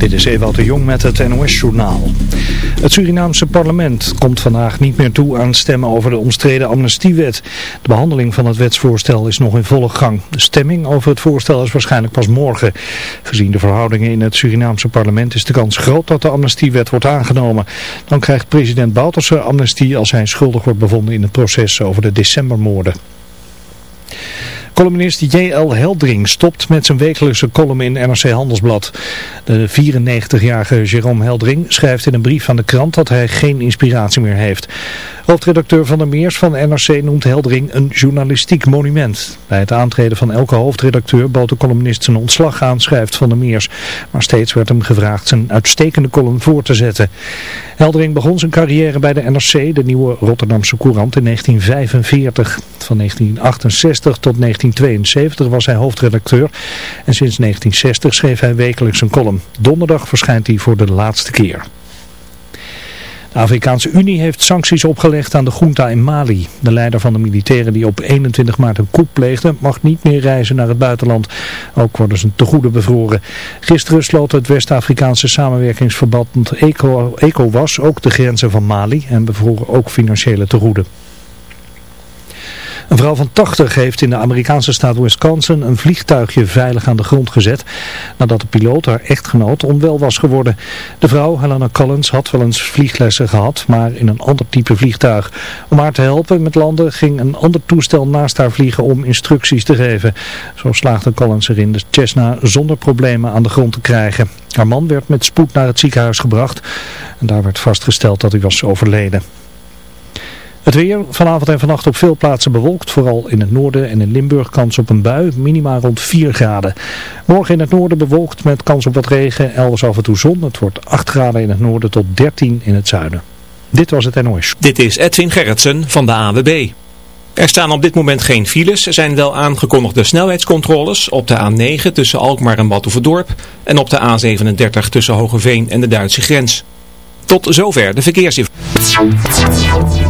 Dit is Ewout de Jong met het NOS-journaal. Het Surinaamse parlement komt vandaag niet meer toe aan stemmen over de omstreden amnestiewet. De behandeling van het wetsvoorstel is nog in volle gang. De stemming over het voorstel is waarschijnlijk pas morgen. Gezien de verhoudingen in het Surinaamse parlement is de kans groot dat de amnestiewet wordt aangenomen. Dan krijgt president Bouterse amnestie als hij schuldig wordt bevonden in het proces over de decembermoorden. Columnist J.L. Heldring stopt met zijn wekelijkse column in NRC Handelsblad. De 94-jarige Jerome Heldring schrijft in een brief van de krant dat hij geen inspiratie meer heeft. Hoofdredacteur Van der Meers van NRC noemt Heldring een journalistiek monument. Bij het aantreden van elke hoofdredacteur bood de columnist zijn ontslag aan, schrijft Van der Meers. Maar steeds werd hem gevraagd zijn uitstekende column voor te zetten. Heldring begon zijn carrière bij de NRC, de nieuwe Rotterdamse Courant, in 1945. Van 1968 tot 1972 was hij hoofdredacteur en sinds 1960 schreef hij wekelijks een column. Donderdag verschijnt hij voor de laatste keer. De Afrikaanse Unie heeft sancties opgelegd aan de junta in Mali. De leider van de militairen die op 21 maart een coup pleegde mag niet meer reizen naar het buitenland. Ook worden ze tegoeden bevroren. Gisteren sloot het West-Afrikaanse samenwerkingsverband ECO, ECOWAS ook de grenzen van Mali en bevroren ook financiële tegoeden. Een vrouw van 80 heeft in de Amerikaanse staat Wisconsin een vliegtuigje veilig aan de grond gezet nadat de piloot haar echtgenoot onwel was geworden. De vrouw, Helena Collins, had wel eens vlieglessen gehad, maar in een ander type vliegtuig. Om haar te helpen met landen ging een ander toestel naast haar vliegen om instructies te geven. Zo slaagde Collins erin de Cessna zonder problemen aan de grond te krijgen. Haar man werd met spoed naar het ziekenhuis gebracht en daar werd vastgesteld dat hij was overleden. Het weer vanavond en vannacht op veel plaatsen bewolkt, vooral in het noorden en in Limburg kans op een bui, minima rond 4 graden. Morgen in het noorden bewolkt met kans op wat regen, elders af en toe zon. Het wordt 8 graden in het noorden tot 13 in het zuiden. Dit was het NOS. Dit is Edwin Gerritsen van de AWB. Er staan op dit moment geen files, er zijn wel aangekondigde snelheidscontroles op de A9 tussen Alkmaar en Batuverdorp en op de A37 tussen Hogeveen en de Duitse grens. Tot zover de verkeersinformatie.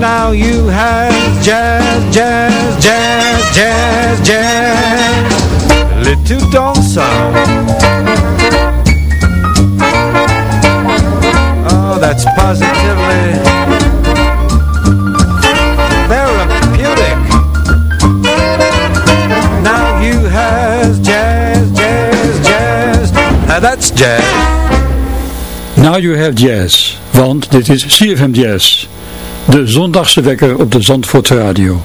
now you have jazz, jazz, jazz, jazz, jazz. Little dansant. Oh, that's positively therapeutic. Now you have jazz, jazz, jazz. That's jazz. Now you have jazz, want dit is CFM Jazz. De zondagse wekker op de Zandvoortse Radio.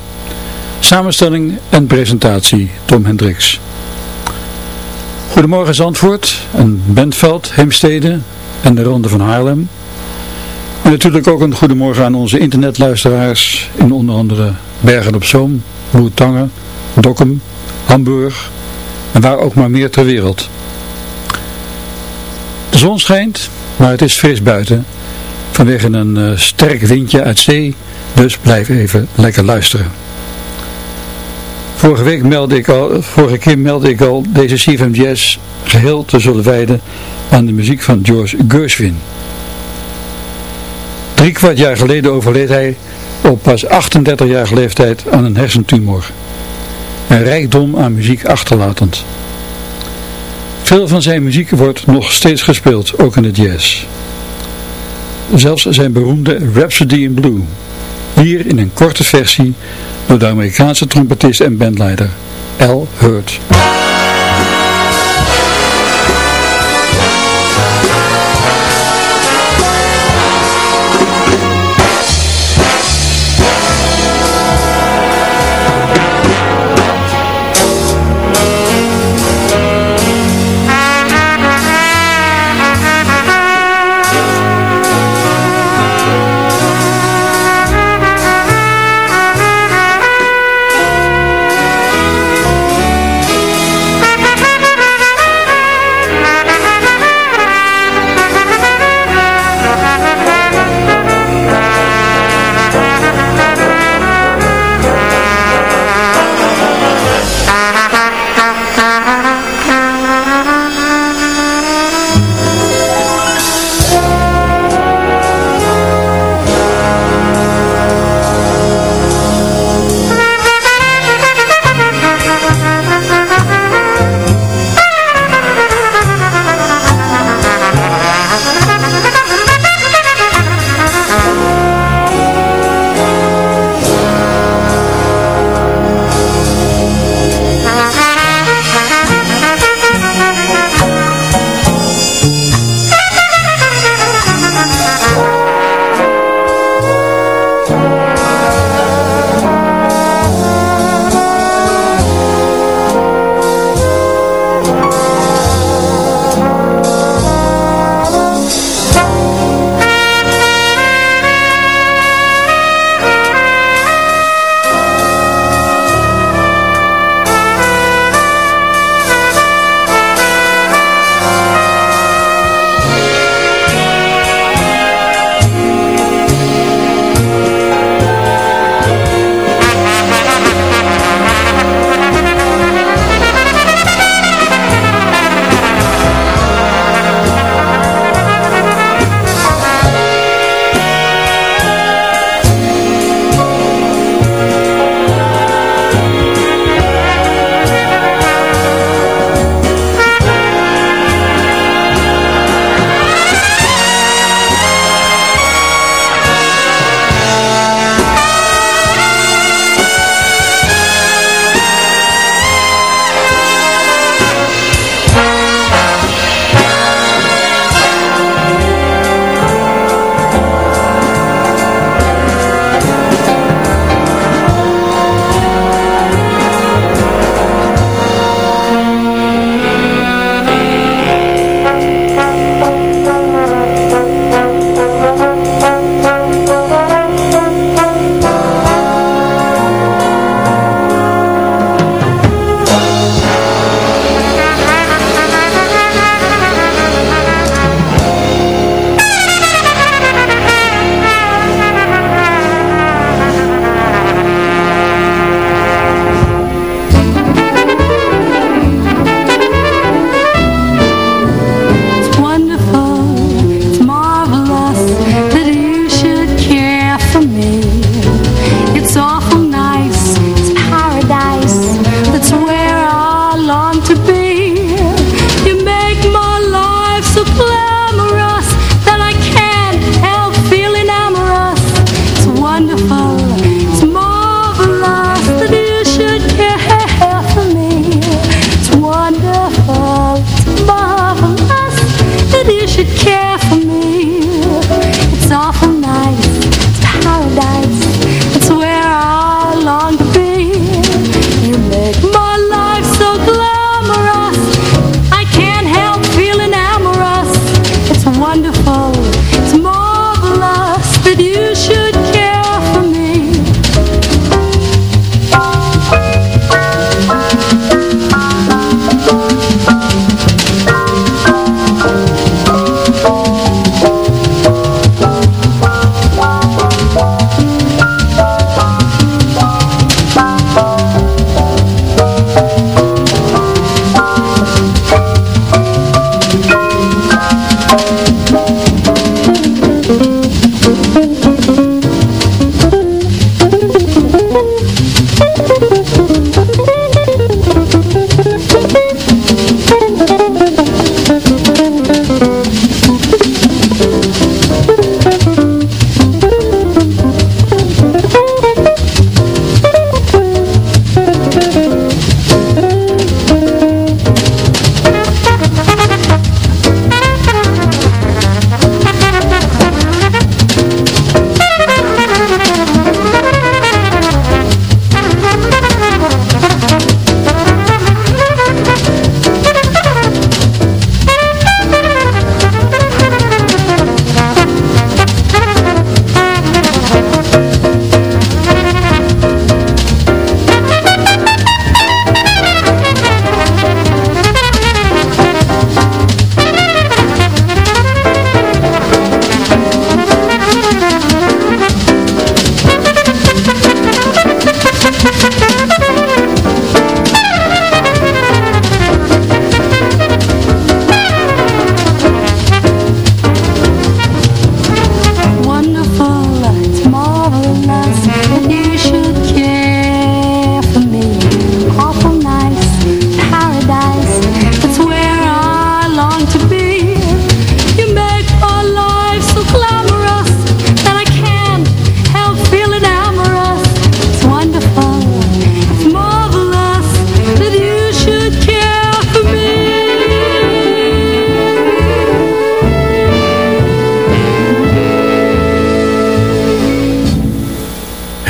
Samenstelling en presentatie Tom Hendricks. Goedemorgen Zandvoort en Bentveld, Heemstede en de Ronde van Haarlem. En natuurlijk ook een goedemorgen aan onze internetluisteraars in onder andere Bergen op Zoom, Boertangen, Dokkum, Hamburg en waar ook maar meer ter wereld. De zon schijnt, maar het is fris buiten vanwege een uh, sterk windje uit zee, dus blijf even lekker luisteren. Vorige, week meldde ik al, vorige keer meldde ik al deze CFM Jazz geheel te zullen wijden aan de muziek van George Gershwin. Drie kwart jaar geleden overleed hij op pas 38-jarige leeftijd aan een hersentumor. Een rijkdom aan muziek achterlatend. Veel van zijn muziek wordt nog steeds gespeeld, ook in de jazz. Zelfs zijn beroemde Rhapsody in Blue. Hier in een korte versie door de Amerikaanse trompetist en bandleider Al Hurt.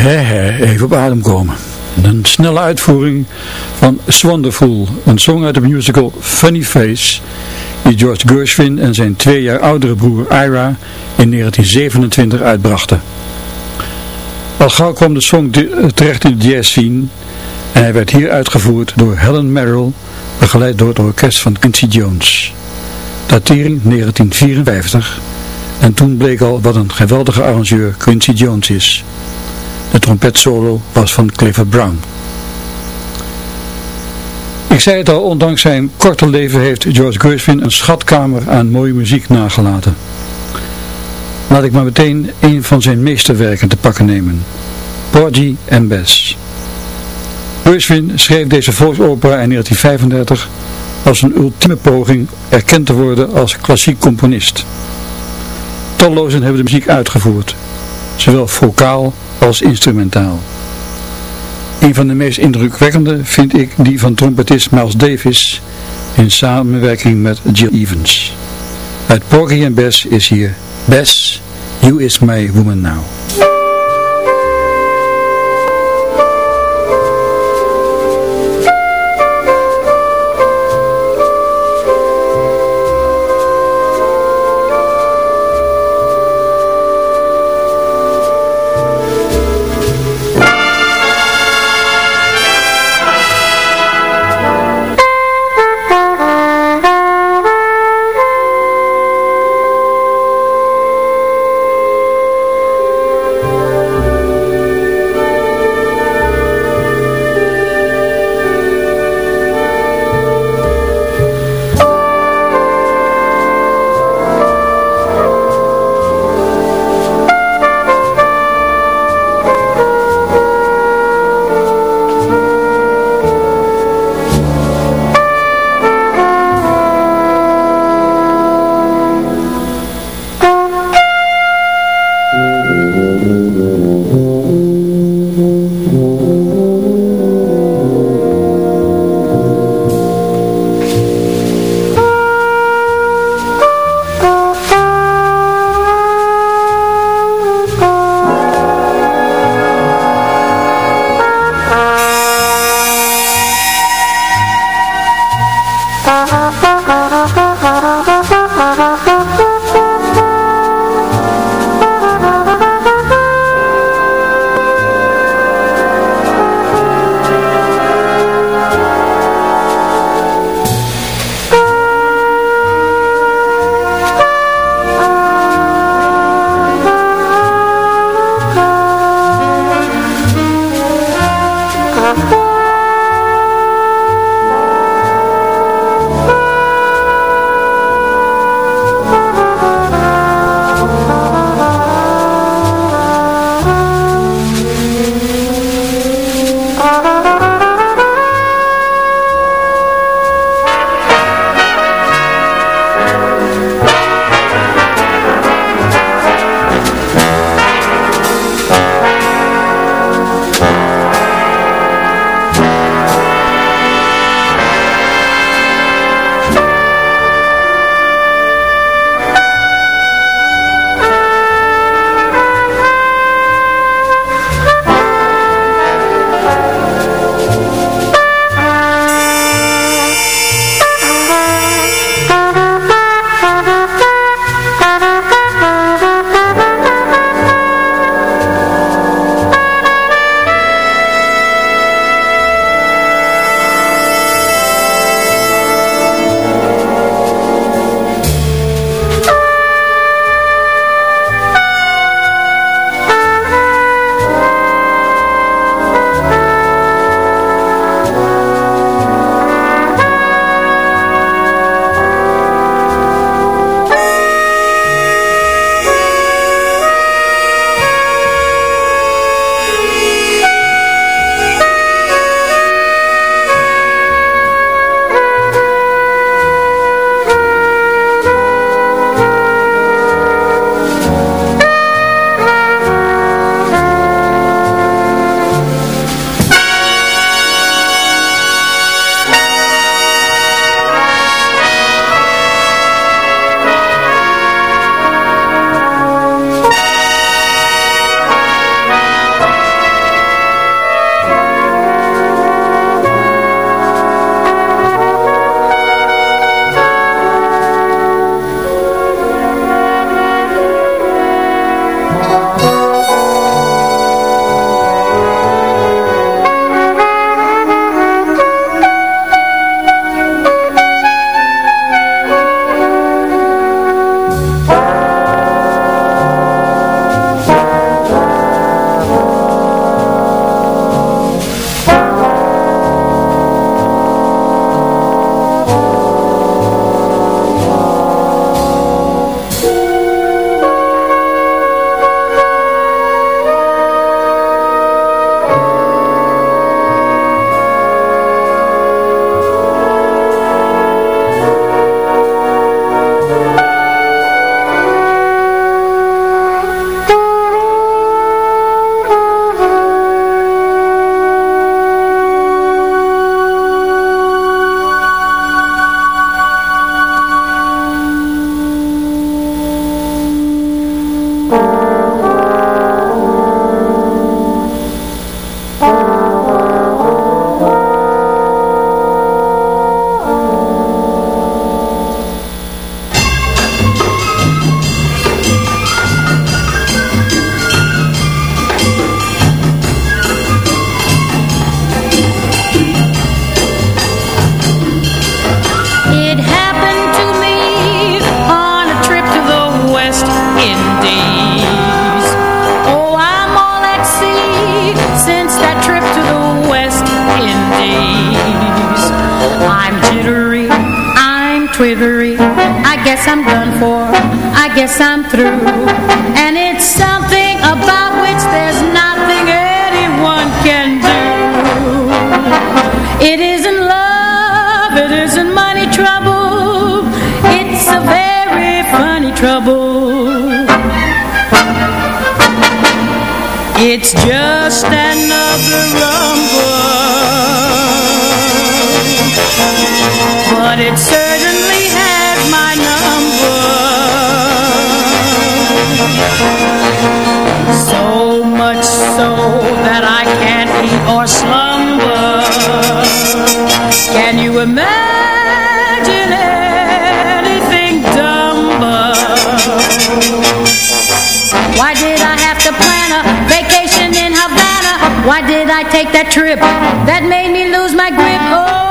He he, even op adem komen. Een snelle uitvoering van Swonderful, een song uit de musical Funny Face, die George Gershwin en zijn twee jaar oudere broer Ira in 1927 uitbrachten. Al gauw kwam de song terecht in de jazz scene en hij werd hier uitgevoerd door Helen Merrill, begeleid door het orkest van Quincy Jones. Datering 1954 en toen bleek al wat een geweldige arrangeur Quincy Jones is. De trompetsolo was van Clifford Brown. Ik zei het al, ondanks zijn korte leven heeft George Gershwin een schatkamer aan mooie muziek nagelaten. Laat ik maar meteen een van zijn meesterwerken te pakken nemen. Porgy and Bess. Gershwin schreef deze volksopera in 1935 als een ultieme poging erkend te worden als klassiek componist. Tallozen hebben de muziek uitgevoerd, zowel vocaal als instrumentaal. Een van de meest indrukwekkende vind ik die van trompetist Miles Davis in samenwerking met Jill Evans. Uit Porgy and Bess is hier Bess, You Is My Woman Now. So that I can't eat or slumber Can you imagine anything dumber? Why did I have to plan a vacation in Havana? Why did I take that trip that made me lose my grip? Oh,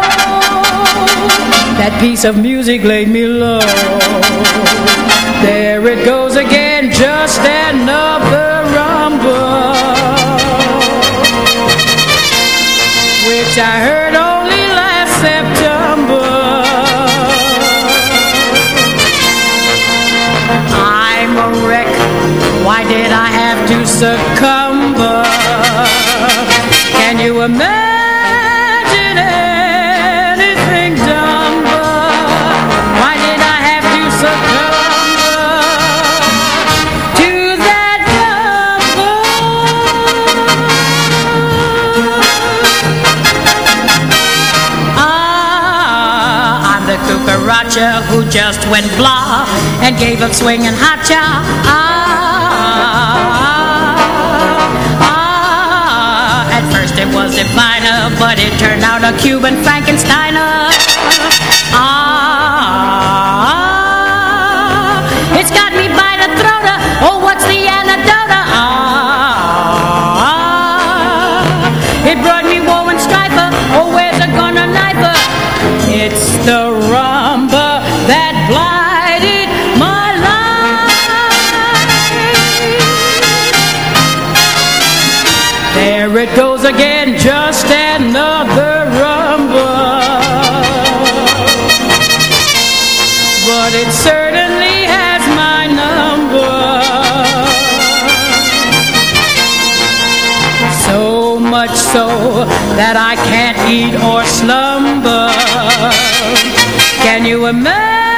that piece of music laid me low There it goes again, did I have to succumb? Can you imagine anything dumber? Why did I have to succumb to that number? Ah, I'm the cucaracha who just went blah and gave up swinging hot cha. But it turned out a Cuban Frankensteiner. It certainly has my number. So much so that I can't eat or slumber. Can you imagine?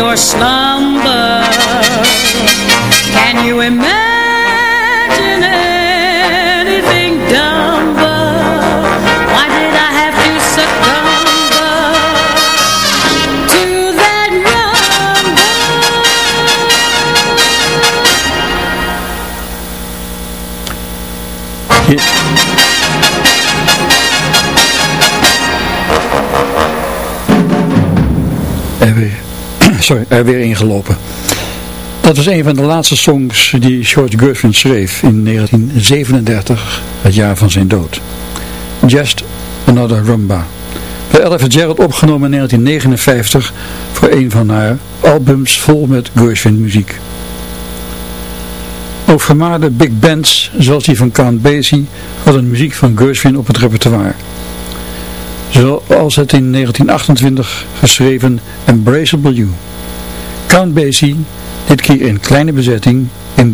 or slum sorry, er weer ingelopen. Dat was een van de laatste songs die George Gershwin schreef in 1937, het jaar van zijn dood. Just Another Rumba. Bij Ella Fitzgerald opgenomen in 1959 voor een van haar albums vol met Gershwin muziek. Ook vermaarde big bands, zoals die van Count Basie, hadden muziek van Gershwin op het repertoire. Zoals het in 1928 geschreven Embraceable You. Count Basie, dit keer in kleine bezetting in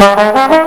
Thank you.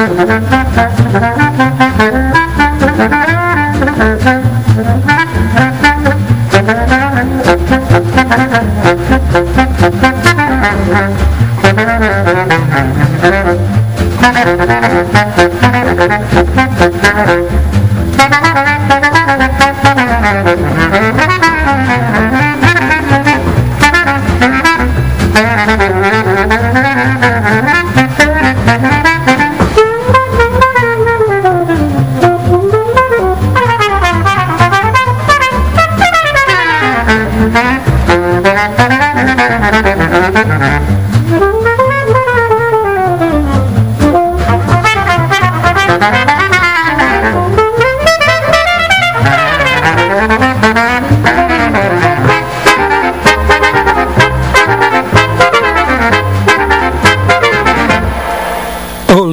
Balladsphere.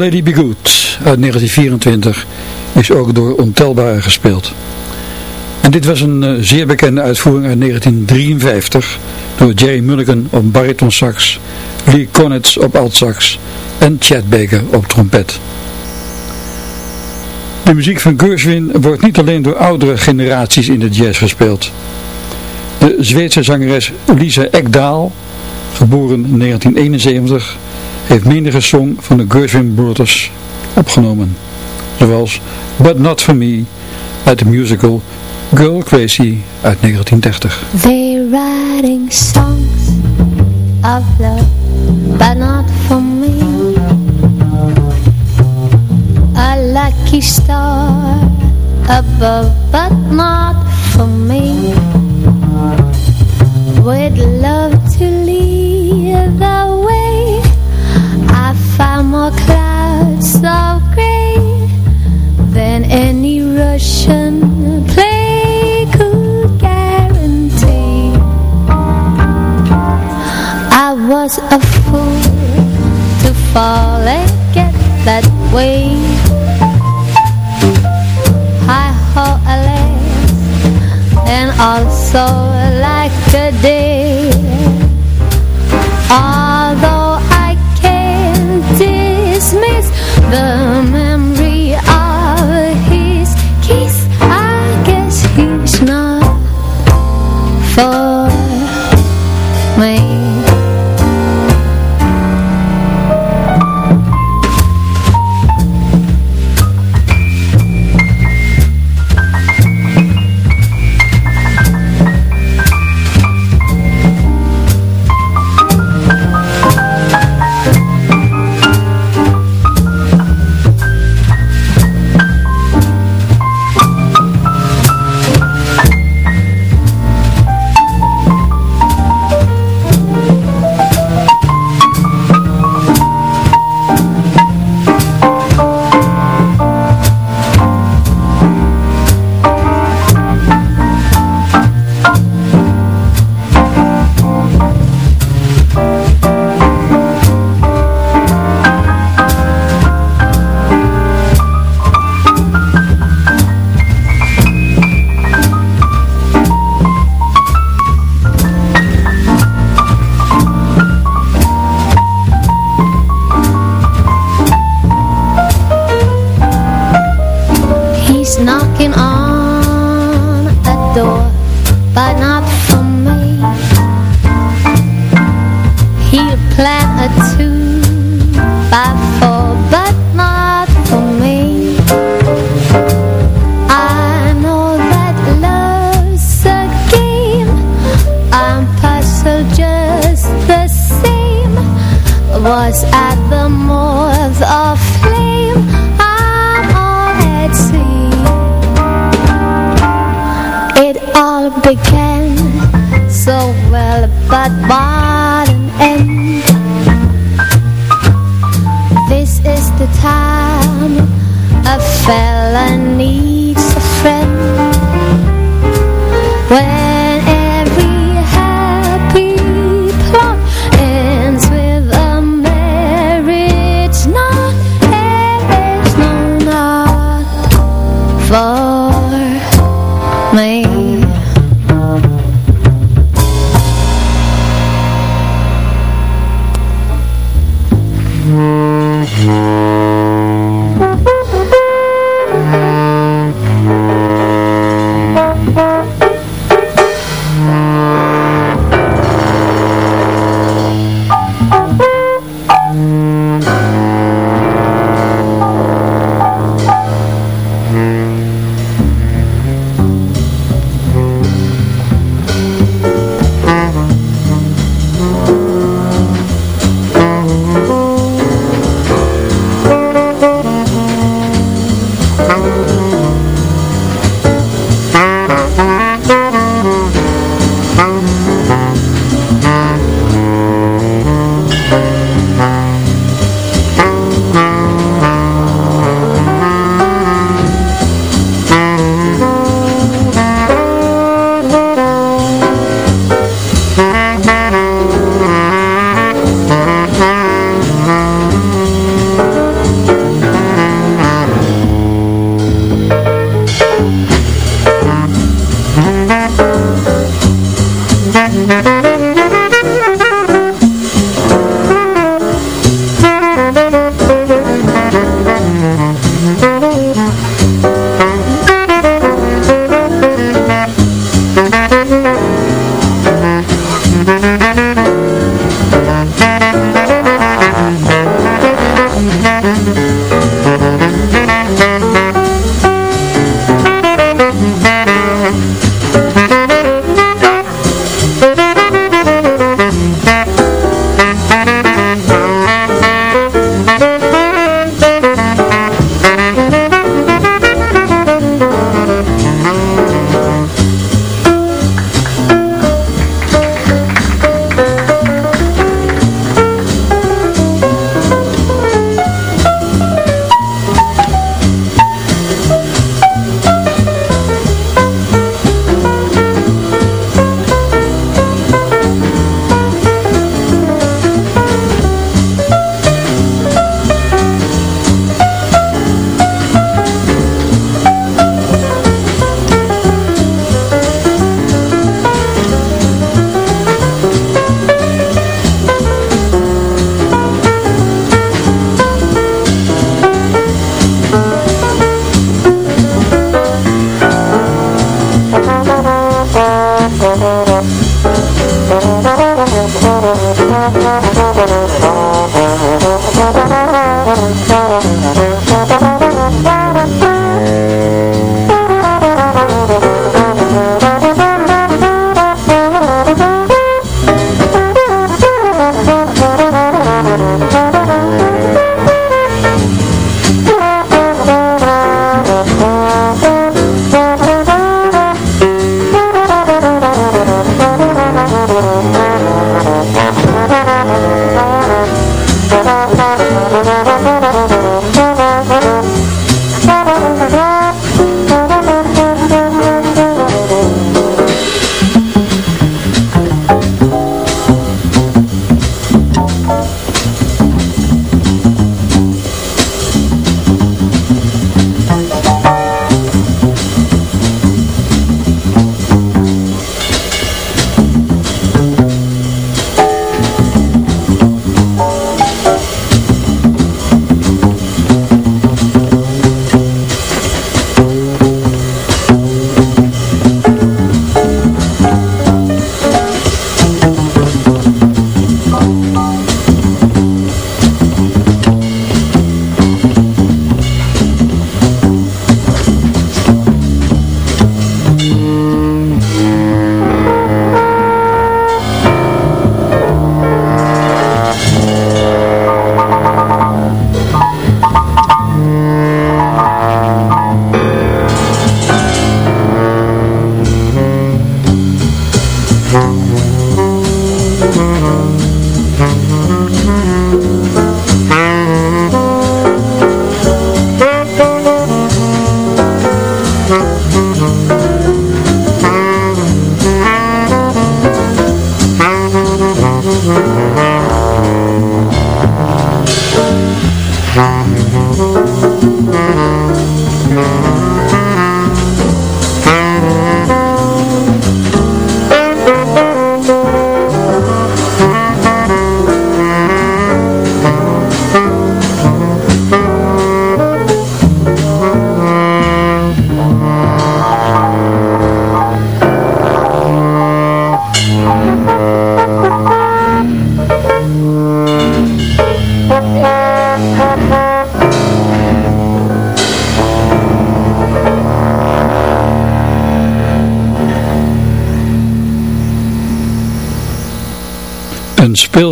Lady Be Good uit 1924 is ook door ontelbare gespeeld. En dit was een uh, zeer bekende uitvoering uit 1953 door Jerry Mulligan op baritonsax, Lee Konitz op altsax en Chad Baker op trompet. De muziek van Gershwin wordt niet alleen door oudere generaties in de jazz gespeeld. De Zweedse zangeres Lisa Ekdaal, geboren in 1971, heeft menige song van de Gershwin Brothers opgenomen. Zoals But Not For Me, uit de musical Girl Crazy uit 1930. They're writing songs of love, but not for me. A lucky star above, but not for me. Would love was a fool to fall and get that way. I ho alas, and also like a day. Although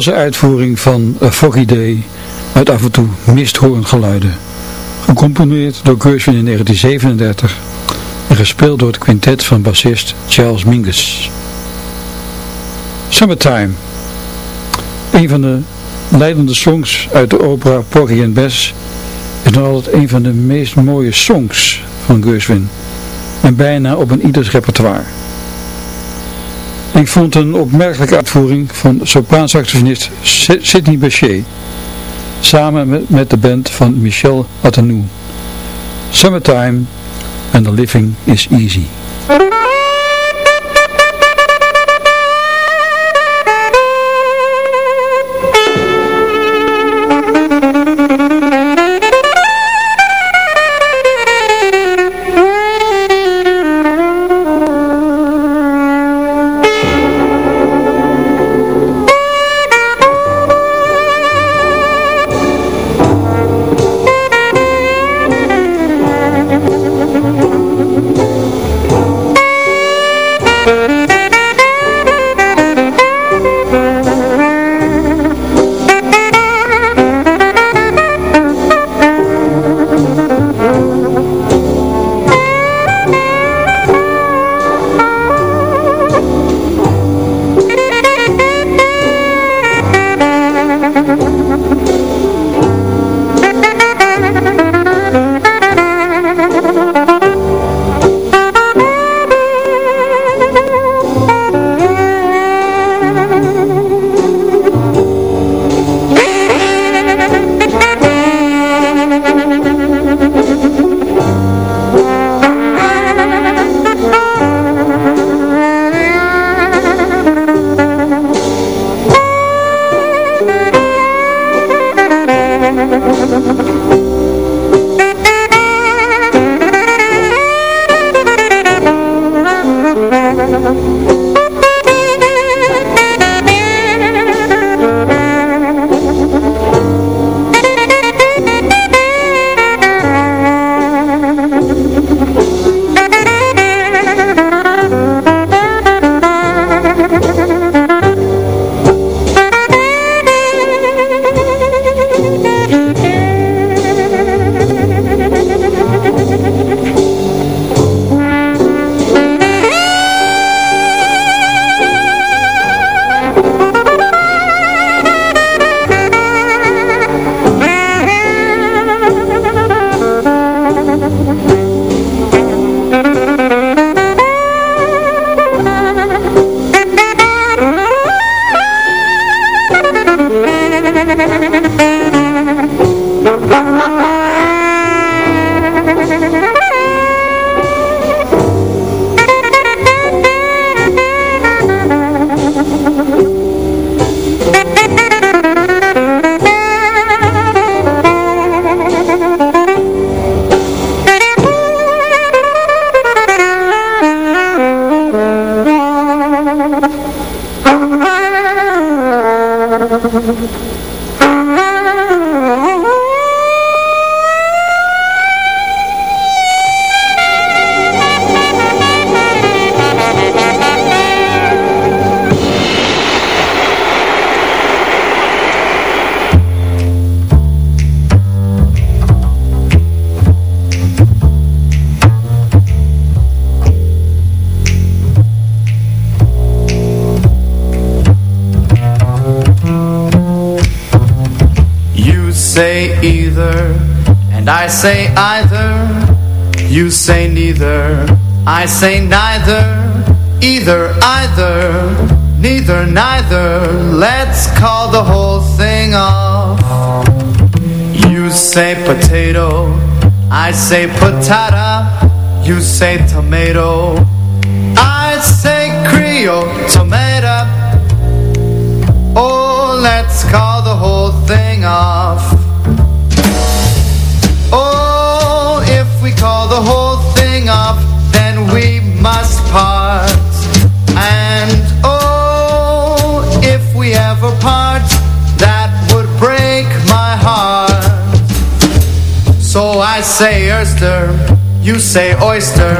speelse uitvoering van A Foggy Day uit af en toe misthoorngeluiden. Gecomponeerd door Gershwin in 1937 en gespeeld door het quintet van bassist Charles Mingus. Summertime Een van de leidende songs uit de opera Porgy and Bess is nog altijd een van de meest mooie songs van Gershwin en bijna op een ieders repertoire. Ik vond een opmerkelijke uitvoering van sopraansaxofonist Sidney Bechet samen met, de band van Michel Atanou. Summertime and the living is easy. I say neither, either, either, neither, neither. Let's call the whole thing off. You say potato, I say patata, you say tomato. I say Creole, tomato. Oh, let's call the whole thing off. Oh, if we call the whole say oyster, you say oyster.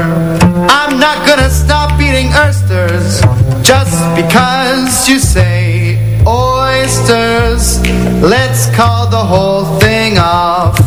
I'm not gonna stop eating oysters just because you say oysters Let's call the whole thing off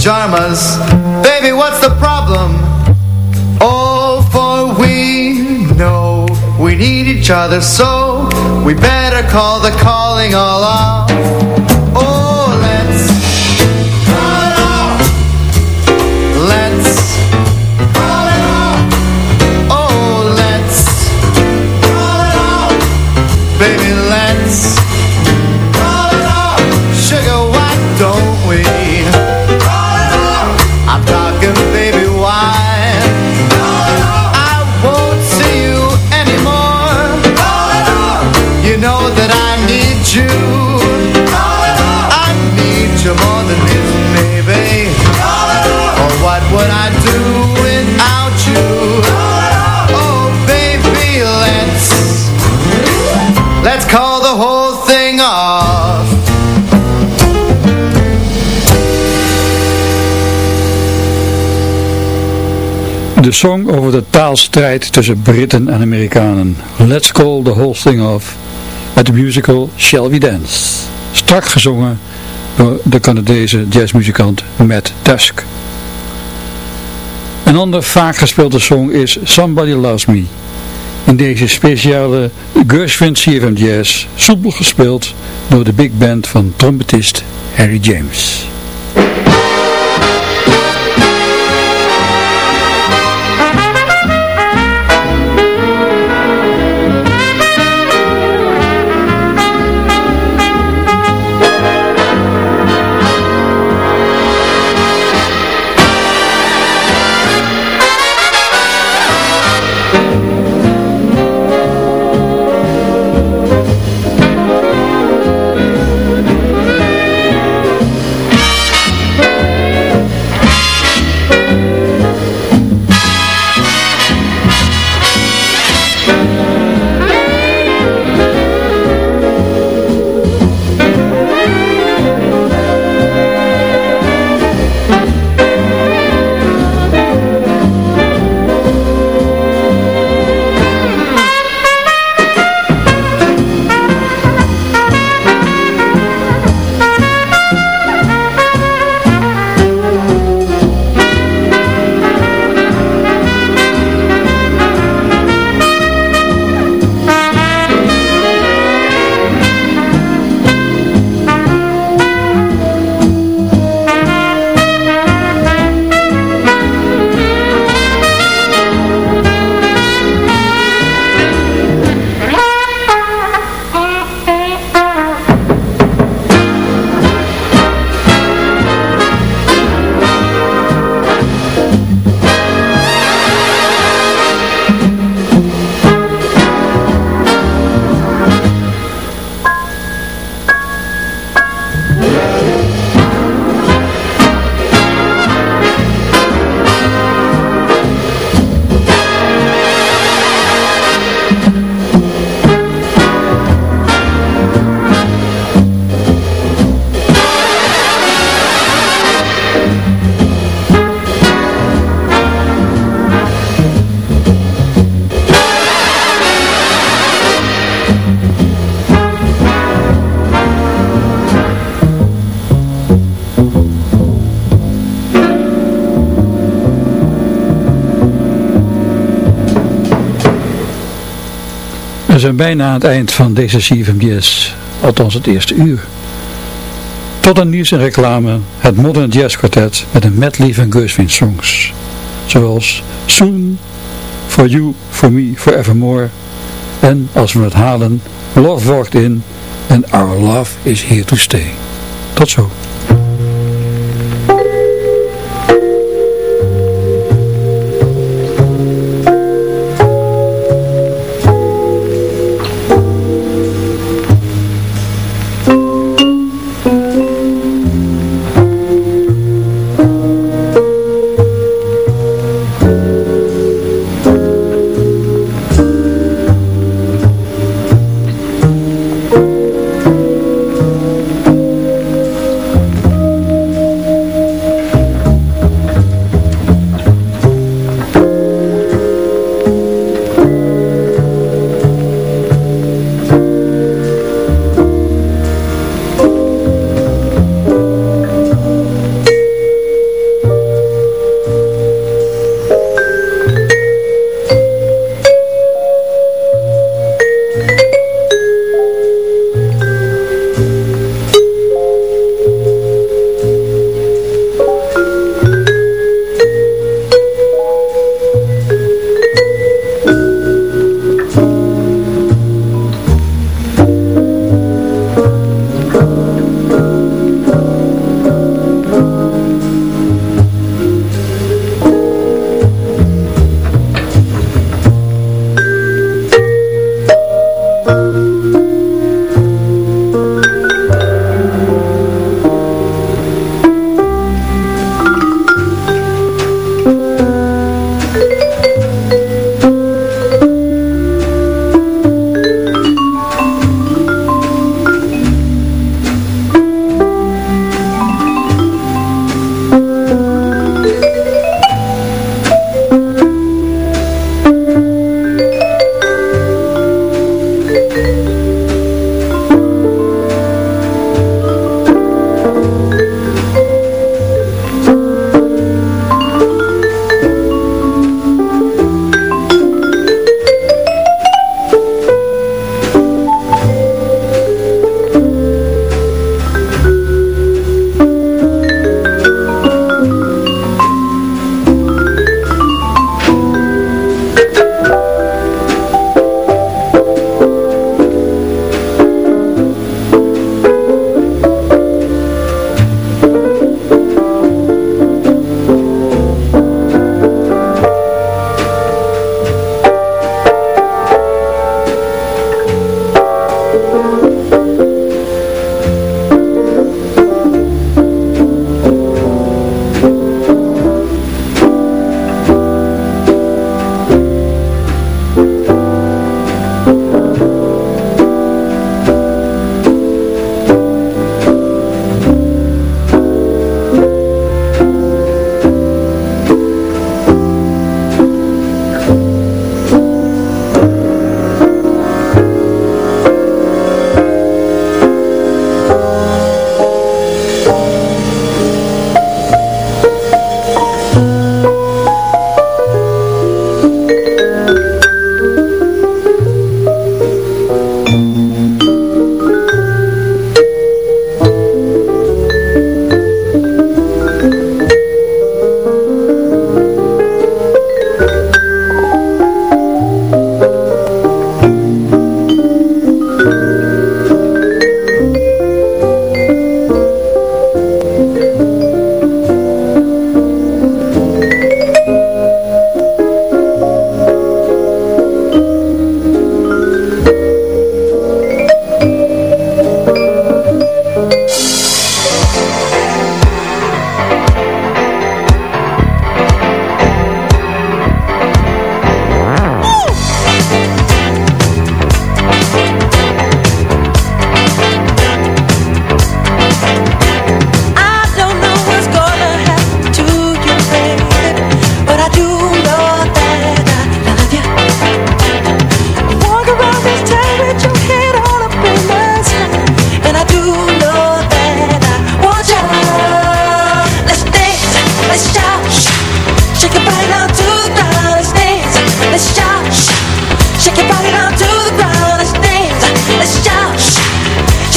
pajamas Baby, what's the problem? Oh, for we know we need each other So we better call the calling all off De song over de taalstrijd tussen Britten en Amerikanen. Let's call the whole thing off. Uit de musical Shall We Dance. Strak gezongen door de Canadese jazzmuzikant Matt Tusk. Een ander vaak gespeelde song is Somebody Loves Me. In deze speciale Gershwin CFM Jazz, soepel gespeeld door de big band van trompetist Harry James. Zijn bijna aan het eind van deze CFM althans het eerste uur. Tot een nieuws en reclame, het Modern Jazz Quartet met een medley van Gershwin songs. Zoals Soon, For You, For Me, Forevermore. En als we het halen, Love Walked In and Our Love Is Here To Stay. Tot zo.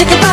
Take a bite.